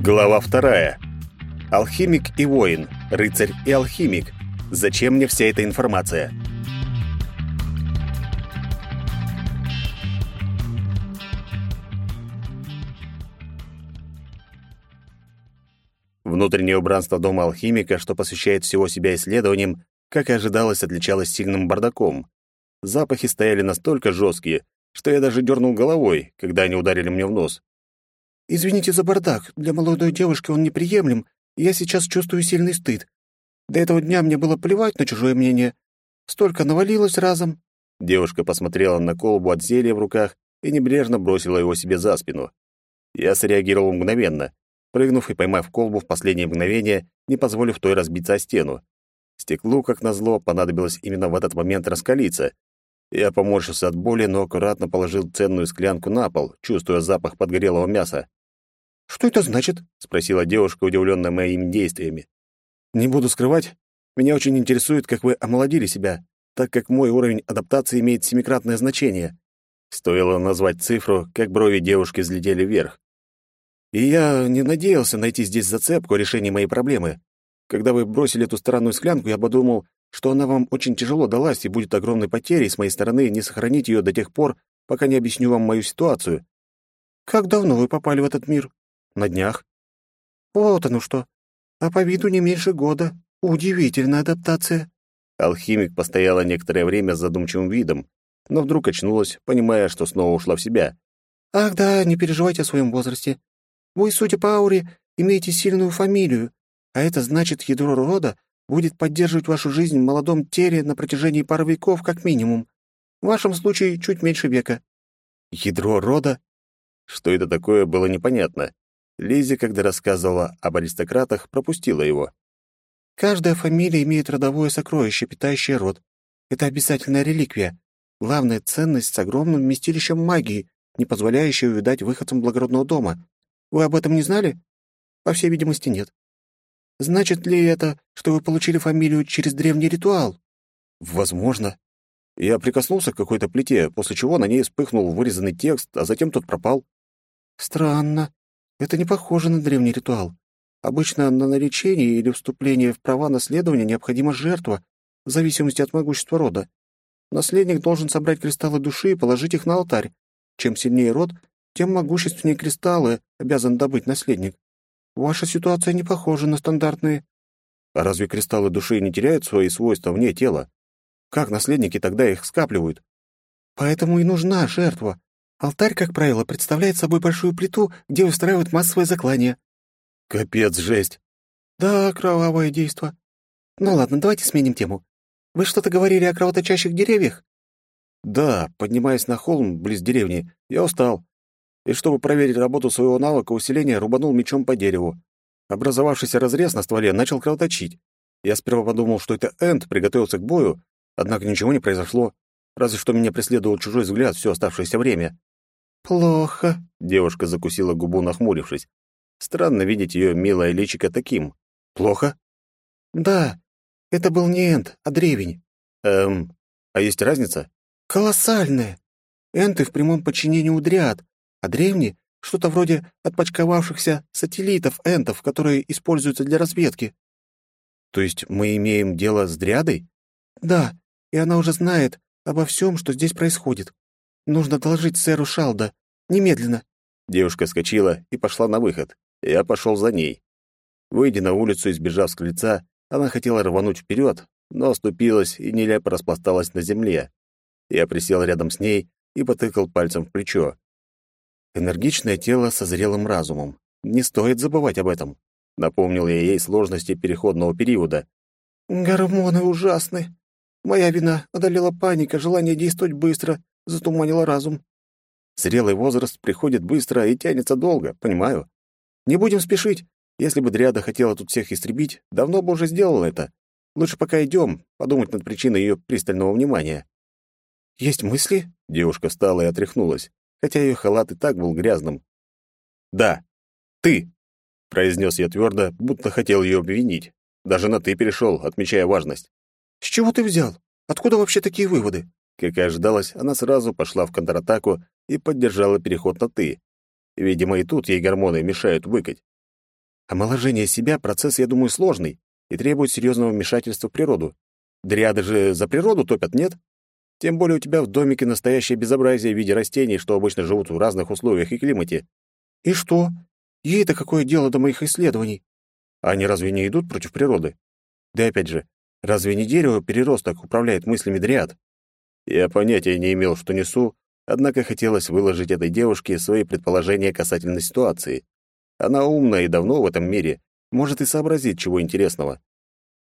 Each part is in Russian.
Глава вторая. Алхимик и воин, рыцарь и алхимик. Зачем мне вся эта информация? Внутреннее убранство дома алхимика, что посвящает всего себя исследованиям, как и ожидалось, отличалось сильным бардаком. Запахи стояли настолько жесткие, что я даже дернул головой, когда они ударили мне в нос. «Извините за бардак. Для молодой девушки он неприемлем, и я сейчас чувствую сильный стыд. До этого дня мне было плевать на чужое мнение. Столько навалилось разом». Девушка посмотрела на колбу от зелья в руках и небрежно бросила его себе за спину. Я среагировал мгновенно, прыгнув и поймав колбу в последнее мгновение, не позволив той разбиться о стену. Стеклу, как назло, понадобилось именно в этот момент раскалиться. Я поморщился от боли, но аккуратно положил ценную склянку на пол, чувствуя запах подгорелого мяса. «Что это значит?» — спросила девушка, удивленная моими действиями. «Не буду скрывать, меня очень интересует, как вы омолодили себя, так как мой уровень адаптации имеет семикратное значение». Стоило назвать цифру, как брови девушки взлетели вверх. И я не надеялся найти здесь зацепку решения моей проблемы. Когда вы бросили эту странную склянку, я подумал, что она вам очень тяжело далась и будет огромной потерей с моей стороны не сохранить ее до тех пор, пока не объясню вам мою ситуацию. Как давно вы попали в этот мир? На днях. Вот оно что. А по виду не меньше года. Удивительная адаптация. Алхимик постояла некоторое время с задумчивым видом, но вдруг очнулась, понимая, что снова ушла в себя. «Ах да, не переживайте о своем возрасте. Вы, судя по ауре, имеете сильную фамилию, а это значит, ядро рода будет поддерживать вашу жизнь в молодом теле на протяжении пары веков как минимум. В вашем случае чуть меньше века». «Ядро рода?» Что это такое, было непонятно. Лизи, когда рассказывала об аристократах, пропустила его. «Каждая фамилия имеет родовое сокровище, питающее род. Это обязательная реликвия. Главная ценность с огромным вместилищем магии, не позволяющей увидать выходцам благородного дома. Вы об этом не знали? По всей видимости, нет. Значит ли это, что вы получили фамилию через древний ритуал? Возможно. Я прикоснулся к какой-то плите, после чего на ней вспыхнул вырезанный текст, а затем тот пропал. Странно. Это не похоже на древний ритуал. Обычно на наречение или вступление в права наследования необходима жертва, в зависимости от могущества рода. Наследник должен собрать кристаллы души и положить их на алтарь. Чем сильнее род, тем могущественнее кристаллы обязан добыть наследник. Ваша ситуация не похожа на стандартные. А разве кристаллы души не теряют свои свойства вне тела? Как наследники тогда их скапливают? Поэтому и нужна жертва. Алтарь, как правило, представляет собой большую плиту, где устраивают массовое заклание. Капец, жесть. Да, кровавое действо. Ну ладно, давайте сменим тему. Вы что-то говорили о кровоточащих деревьях? Да, поднимаясь на холм близ деревни, я устал и, чтобы проверить работу своего навыка усиления, рубанул мечом по дереву. Образовавшийся разрез на стволе начал кровоточить. Я сперва подумал, что это Энд приготовился к бою, однако ничего не произошло, разве что меня преследовал чужой взгляд все оставшееся время. «Плохо», — девушка закусила губу, нахмурившись. Странно видеть ее милое личико таким. «Плохо?» «Да, это был не Энд, а древень». «Эм, а есть разница?» «Колоссальная. Энты в прямом подчинении у дриад, а древние — что-то вроде отпочковавшихся сателлитов энтов, которые используются для разведки. То есть мы имеем дело с дрядой? Да, и она уже знает обо всем, что здесь происходит. Нужно доложить сэру Шалда. Немедленно. Девушка скочила и пошла на выход. Я пошел за ней. Выйдя на улицу и сбежав с крыльца, она хотела рвануть вперед, но оступилась и нелепо распласталась на земле. Я присел рядом с ней и потыкал пальцем в плечо. Энергичное тело со зрелым разумом. Не стоит забывать об этом. Напомнил я ей сложности переходного периода. «Гормоны ужасны. Моя вина одолела паника, желание действовать быстро, затуманило разум». Зрелый возраст приходит быстро и тянется долго, понимаю. Не будем спешить. Если бы Дриада хотела тут всех истребить, давно бы уже сделала это. Лучше пока идем, подумать над причиной ее пристального внимания. «Есть мысли?» — девушка встала и отряхнулась хотя ее халат и так был грязным. «Да, ты!» — произнес я твердо, будто хотел ее обвинить. Даже на «ты» перешел, отмечая важность. «С чего ты взял? Откуда вообще такие выводы?» Как и ожидалось, она сразу пошла в контратаку и поддержала переход на «ты». Видимо, и тут ей гормоны мешают выкать. Омоложение себя — процесс, я думаю, сложный и требует серьезного вмешательства в природу. Дриады же за природу топят, нет? Тем более у тебя в домике настоящее безобразие в виде растений, что обычно живут в разных условиях и климате. И что? Ей-то какое дело до моих исследований? Они разве не идут против природы? Да опять же, разве не дерево переросток управляет мыслями дриад? Я понятия не имел, что несу, однако хотелось выложить этой девушке свои предположения касательно ситуации. Она умная и давно в этом мире, может и сообразить чего интересного.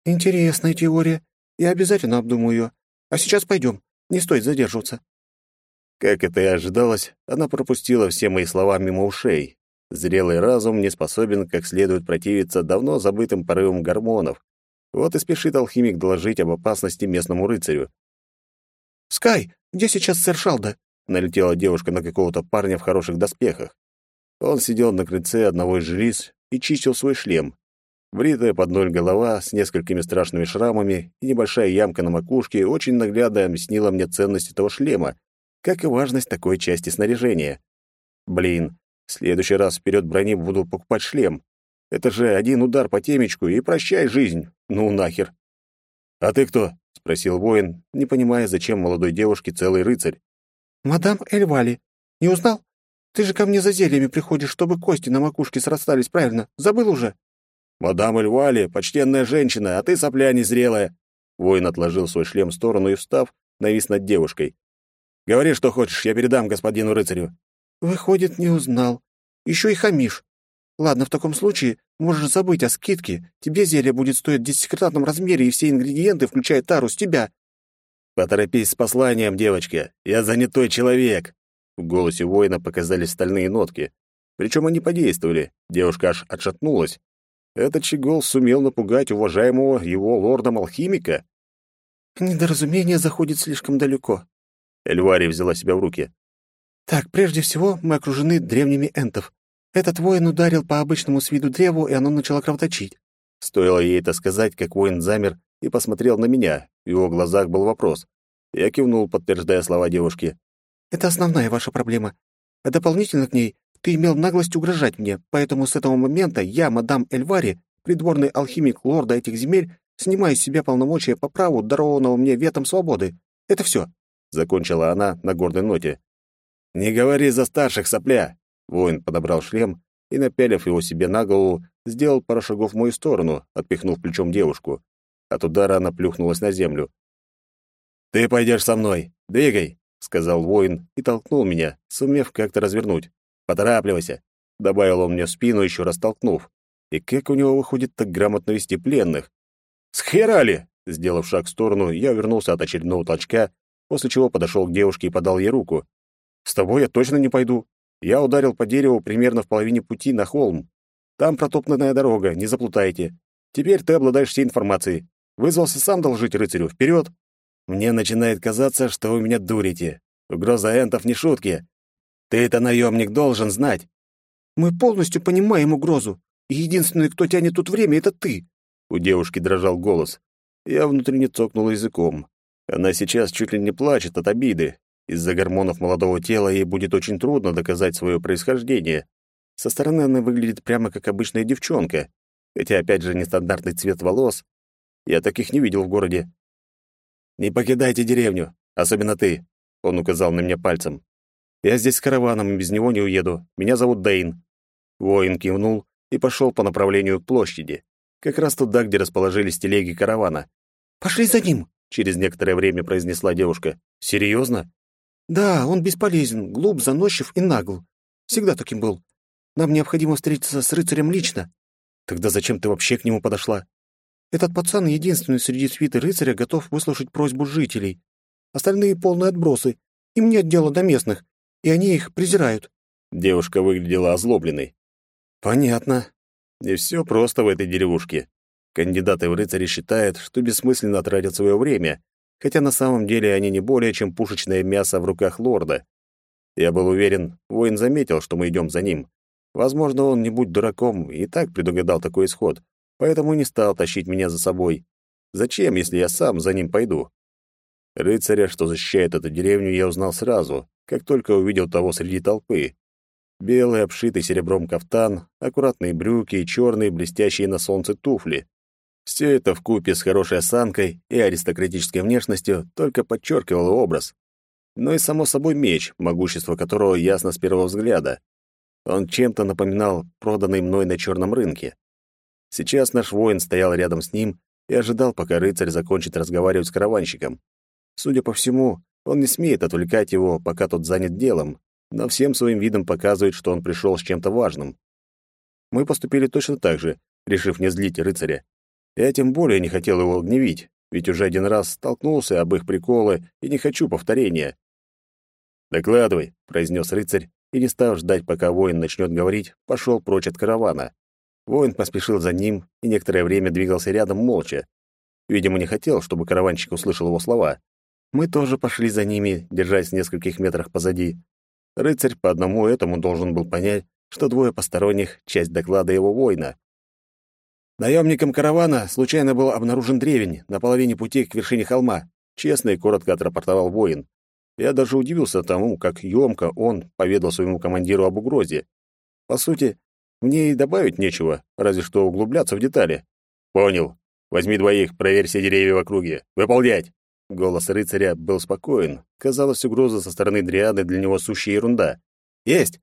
Интересная теория. Я обязательно обдумаю ее. А сейчас пойдем. Не стоит задерживаться. Как это и ожидалось, она пропустила все мои слова мимо ушей. Зрелый разум не способен как следует противиться давно забытым порывам гормонов. Вот и спешит алхимик доложить об опасности местному рыцарю. «Скай, где сейчас сэр Шалда?» — налетела девушка на какого-то парня в хороших доспехах. Он сидел на крыльце одного из жилиц и чистил свой шлем. Бритая под ноль голова с несколькими страшными шрамами и небольшая ямка на макушке очень наглядно объяснила мне ценность этого шлема, как и важность такой части снаряжения. Блин, в следующий раз вперед брони буду покупать шлем. Это же один удар по темечку и прощай жизнь. Ну нахер. «А ты кто?» — спросил воин, не понимая, зачем молодой девушке целый рыцарь. «Мадам Эльвали. Не узнал? Ты же ко мне за зельями приходишь, чтобы кости на макушке срастались правильно. Забыл уже?» «Мадам Эльвали, почтенная женщина, а ты сопля незрелая!» Воин отложил свой шлем в сторону и, встав, навис над девушкой. «Говори, что хочешь, я передам господину рыцарю». «Выходит, не узнал. Еще и хамишь. Ладно, в таком случае можешь забыть о скидке. Тебе зелье будет стоить в десятикратном размере, и все ингредиенты, включая тару, с тебя». «Поторопись с посланием, девочка. Я занятой человек». В голосе воина показались стальные нотки. Причем они подействовали. Девушка аж отшатнулась, этот щегол сумел напугать уважаемого его лорда-алхимика? Недоразумение заходит слишком далеко. Эльвари взяла себя в руки. Так, прежде всего, мы окружены древними энтов. Этот воин ударил по обычному с виду древу, и оно начало кровоточить. Стоило ей это сказать, как воин замер и посмотрел на меня. В его глазах был вопрос. Я кивнул, подтверждая слова девушки. «Это основная ваша проблема. А дополнительно к ней ты имел наглость угрожать мне, поэтому с этого момента я, мадам Эльвари, придворный алхимик лорда этих земель, снимаю с себя полномочия по праву, дарованного мне ветом свободы. Это все. Закончила она на гордой ноте. «Не говори за старших, сопля!» Воин подобрал шлем и, напялив его себе на голову, сделал пару шагов в мою сторону, отпихнув плечом девушку. От удара она плюхнулась на землю. «Ты пойдешь со мной. Двигай!» — сказал воин и толкнул меня, сумев как-то развернуть. Поторапливайся, добавил он мне в спину, еще раз толкнув. И как у него выходит так грамотно вести пленных? Схерали! Сделав шаг в сторону, я вернулся от очередного толчка, после чего подошел к девушке и подал ей руку. «С тобой я точно не пойду. Я ударил по дереву примерно в половине пути на холм. Там протоптанная дорога, не заплутайте. Теперь ты обладаешь всей информацией. Вызвался сам доложить рыцарю. Вперед! Мне начинает казаться, что вы меня дурите. Угроза энтов не шутки. Ты это наемник должен знать. Мы полностью понимаем угрозу. И единственный, кто тянет тут время, это ты. У девушки дрожал голос. Я внутренне цокнул языком. Она сейчас чуть ли не плачет от обиды. Из-за гормонов молодого тела ей будет очень трудно доказать свое происхождение. Со стороны она выглядит прямо как обычная девчонка. Хотя, опять же, нестандартный цвет волос. Я таких не видел в городе. «Не покидайте деревню, особенно ты», — он указал на меня пальцем. Я здесь с караваном и без него не уеду. Меня зовут Дейн». Воин кивнул и пошел по направлению к площади, как раз туда, где расположились телеги каравана. «Пошли за ним», — через некоторое время произнесла девушка. «Серьезно?» «Да, он бесполезен, глуп, заносчив и нагл. Всегда таким был. Нам необходимо встретиться с рыцарем лично». «Тогда зачем ты вообще к нему подошла?» «Этот пацан единственный среди свиты рыцаря готов выслушать просьбу жителей. Остальные полные отбросы. Им нет дела до местных и они их презирают». Девушка выглядела озлобленной. «Понятно. Не все просто в этой деревушке. Кандидаты в рыцари считают, что бессмысленно тратят свое время, хотя на самом деле они не более чем пушечное мясо в руках лорда. Я был уверен, воин заметил, что мы идем за ним. Возможно, он, не будь дураком, и так предугадал такой исход, поэтому не стал тащить меня за собой. Зачем, если я сам за ним пойду? Рыцаря, что защищает эту деревню, я узнал сразу, как только увидел того среди толпы. Белый, обшитый серебром кафтан, аккуратные брюки и черные, блестящие на солнце туфли. Все это вкупе с хорошей осанкой и аристократической внешностью только подчеркивало образ. Но и, само собой, меч, могущество которого ясно с первого взгляда. Он чем-то напоминал проданный мной на черном рынке. Сейчас наш воин стоял рядом с ним и ожидал, пока рыцарь закончит разговаривать с караванщиком. Судя по всему, он не смеет отвлекать его, пока тот занят делом, но всем своим видом показывает, что он пришел с чем-то важным. Мы поступили точно так же, решив не злить рыцаря. Я тем более не хотел его гневить, ведь уже один раз столкнулся об их приколы и не хочу повторения. «Докладывай», — произнес рыцарь, и, не став ждать, пока воин начнет говорить, пошел прочь от каравана. Воин поспешил за ним и некоторое время двигался рядом молча. Видимо, не хотел, чтобы караванщик услышал его слова. Мы тоже пошли за ними, держась в нескольких метрах позади. Рыцарь по одному этому должен был понять, что двое посторонних — часть доклада его воина. Наемникам каравана случайно был обнаружен древень на половине пути к вершине холма. Честно и коротко отрапортовал воин. Я даже удивился тому, как ёмко он поведал своему командиру об угрозе. По сути, мне и добавить нечего, разве что углубляться в детали. Понял. Возьми двоих, проверь все деревья в округе. Выполнять. Голос рыцаря был спокоен. Казалось, угроза со стороны дриады для него сущая ерунда. Есть.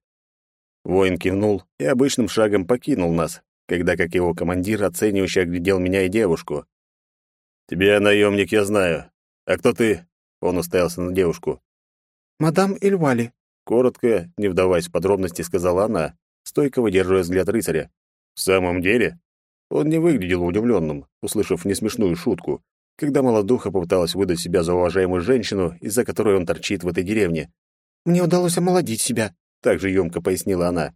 Воин кивнул и обычным шагом покинул нас, когда, как его командир, оценивающе оглядел меня и девушку. «Тебя, наемник, я знаю. А кто ты?» Он уставился на девушку. «Мадам Эльвали», — коротко, не вдаваясь в подробности, сказала она, стойко выдерживая взгляд рыцаря. «В самом деле?» Он не выглядел удивленным, услышав несмешную шутку, когда молодуха попыталась выдать себя за уважаемую женщину, из-за которой он торчит в этой деревне. «Мне удалось омолодить себя», — также ёмко пояснила она.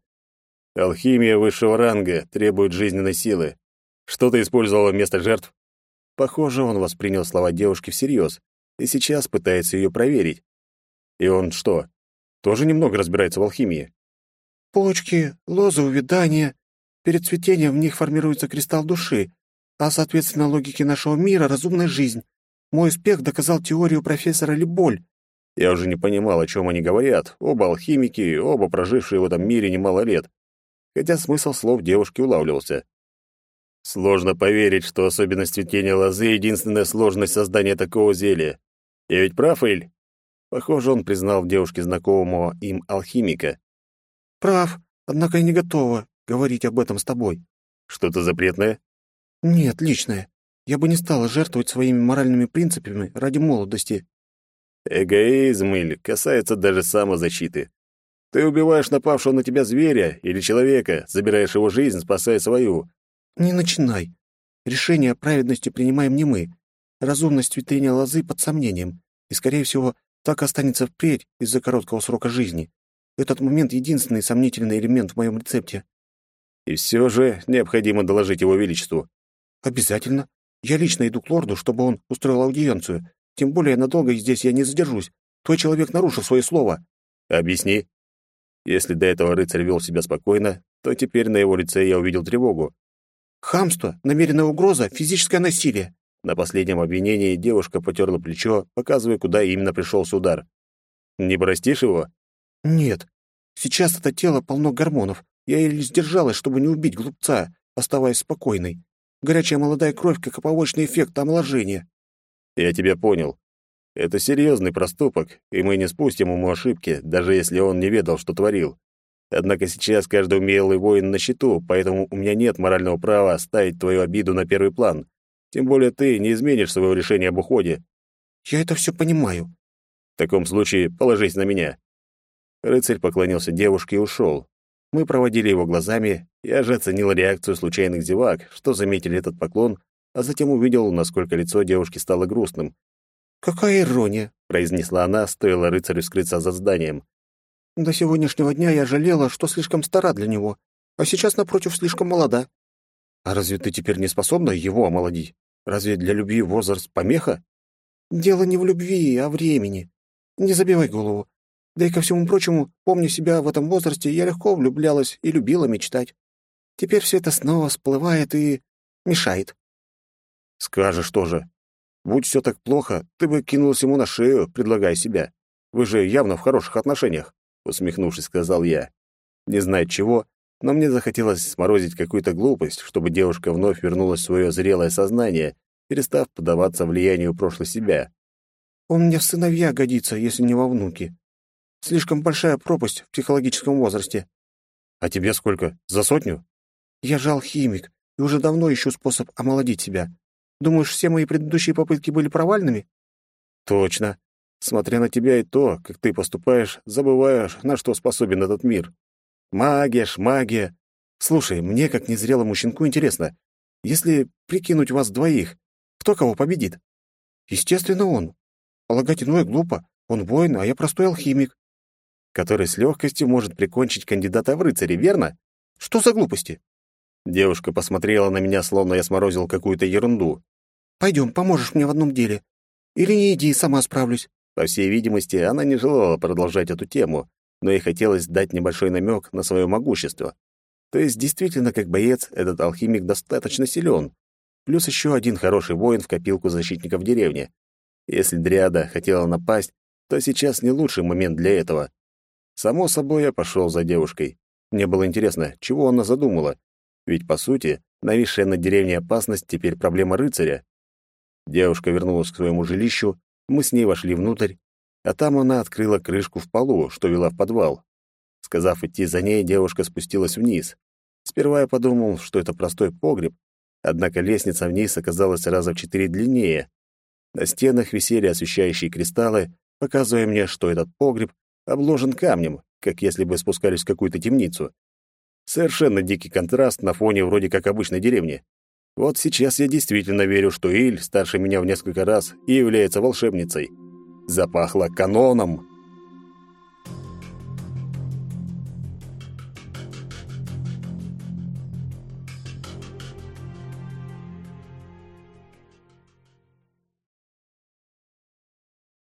«Алхимия высшего ранга требует жизненной силы. Что ты использовала вместо жертв?» Похоже, он воспринял слова девушки всерьез и сейчас пытается ее проверить. И он что, тоже немного разбирается в алхимии? Почки, лозы увядания. Перед цветением в них формируется кристалл души, а, соответственно, логике нашего мира — разумная жизнь. Мой успех доказал теорию профессора Либоль. Я уже не понимал, о чем они говорят. Оба алхимики, оба прожившие в этом мире немало лет. Хотя смысл слов девушки улавливался. Сложно поверить, что особенность цветения лозы — единственная сложность создания такого зелья. Я ведь прав, Эль? Похоже, он признал в девушке знакомого им алхимика. Прав, однако я не готова говорить об этом с тобой. Что-то запретное? Нет, личное. Я бы не стала жертвовать своими моральными принципами ради молодости. Эгоизм, Иль, касается даже самозащиты. Ты убиваешь напавшего на тебя зверя или человека, забираешь его жизнь, спасая свою. Не начинай. Решение о праведности принимаем не мы. Разумность цветения лозы под сомнением, и, скорее всего, так останется впредь из-за короткого срока жизни. Этот момент — единственный сомнительный элемент в моем рецепте. И все же необходимо доложить его величеству. Обязательно. Я лично иду к лорду, чтобы он устроил аудиенцию. Тем более надолго здесь я не задержусь. Твой человек нарушил свое слово. Объясни. Если до этого рыцарь вел себя спокойно, то теперь на его лице я увидел тревогу. Хамство, намеренная угроза, физическое насилие. На последнем обвинении девушка потерла плечо, показывая, куда именно пришелся удар. «Не простишь его?» «Нет. Сейчас это тело полно гормонов. Я еле сдержалась, чтобы не убить глупца, оставаясь спокойной. Горячая молодая кровь как побочный эффект омоложения». «Я тебя понял. Это серьезный проступок, и мы не спустим ему ошибки, даже если он не ведал, что творил. Однако сейчас каждый умелый воин на счету, поэтому у меня нет морального права ставить твою обиду на первый план. Тем более ты не изменишь своего решения об уходе. Я это все понимаю. В таком случае положись на меня. Рыцарь поклонился девушке и ушел. Мы проводили его глазами, я же оценил реакцию случайных зевак, что заметили этот поклон, а затем увидел, насколько лицо девушки стало грустным. «Какая ирония!» — произнесла она, стоило рыцарю скрыться за зданием. «До сегодняшнего дня я жалела, что слишком стара для него, а сейчас, напротив, слишком молода». «А разве ты теперь не способна его омолодить?» Разве для любви возраст помеха? Дело не в любви, а времени. Не забивай голову. Да и ко всему прочему, помня себя в этом возрасте, я легко влюблялась и любила мечтать. Теперь все это снова всплывает и мешает. Скажешь тоже. Будь все так плохо, ты бы кинулась ему на шею, предлагая себя. Вы же явно в хороших отношениях, усмехнувшись, сказал я. Не знаю чего, но мне захотелось сморозить какую-то глупость, чтобы девушка вновь вернулась в свое зрелое сознание, перестав поддаваться влиянию прошлой себя. «Он мне в сыновья годится, если не во внуки. Слишком большая пропасть в психологическом возрасте». «А тебе сколько? За сотню?» «Я же алхимик и уже давно ищу способ омолодить себя. Думаешь, все мои предыдущие попытки были провальными?» «Точно. Смотря на тебя и то, как ты поступаешь, забываешь, на что способен этот мир. Магия ж, магия. Слушай, мне, как незрелому щенку, интересно, если прикинуть вас двоих, кто кого победит? Естественно, он. Полагать иное глупо. Он воин, а я простой алхимик. Который с легкостью может прикончить кандидата в рыцари, верно? Что за глупости? Девушка посмотрела на меня, словно я сморозил какую-то ерунду. Пойдем, поможешь мне в одном деле. Или не иди, сама справлюсь. По всей видимости, она не желала продолжать эту тему, но ей хотелось дать небольшой намек на свое могущество. То есть, действительно, как боец, этот алхимик достаточно силен. Плюс еще один хороший воин в копилку защитников деревни. Если Дриада хотела напасть, то сейчас не лучший момент для этого. Само собой, я пошел за девушкой. Мне было интересно, чего она задумала. Ведь, по сути, нависшая над деревней опасность теперь проблема рыцаря. Девушка вернулась к своему жилищу, мы с ней вошли внутрь, а там она открыла крышку в полу, что вела в подвал. Сказав идти за ней, девушка спустилась вниз. Сперва я подумал, что это простой погреб, однако лестница вниз оказалась раза в четыре длиннее. На стенах висели освещающие кристаллы, показывая мне, что этот погреб обложен камнем, как если бы спускались в какую-то темницу. Совершенно дикий контраст на фоне вроде как обычной деревни. Вот сейчас я действительно верю, что Иль, старше меня в несколько раз, и является волшебницей. Запахло каноном.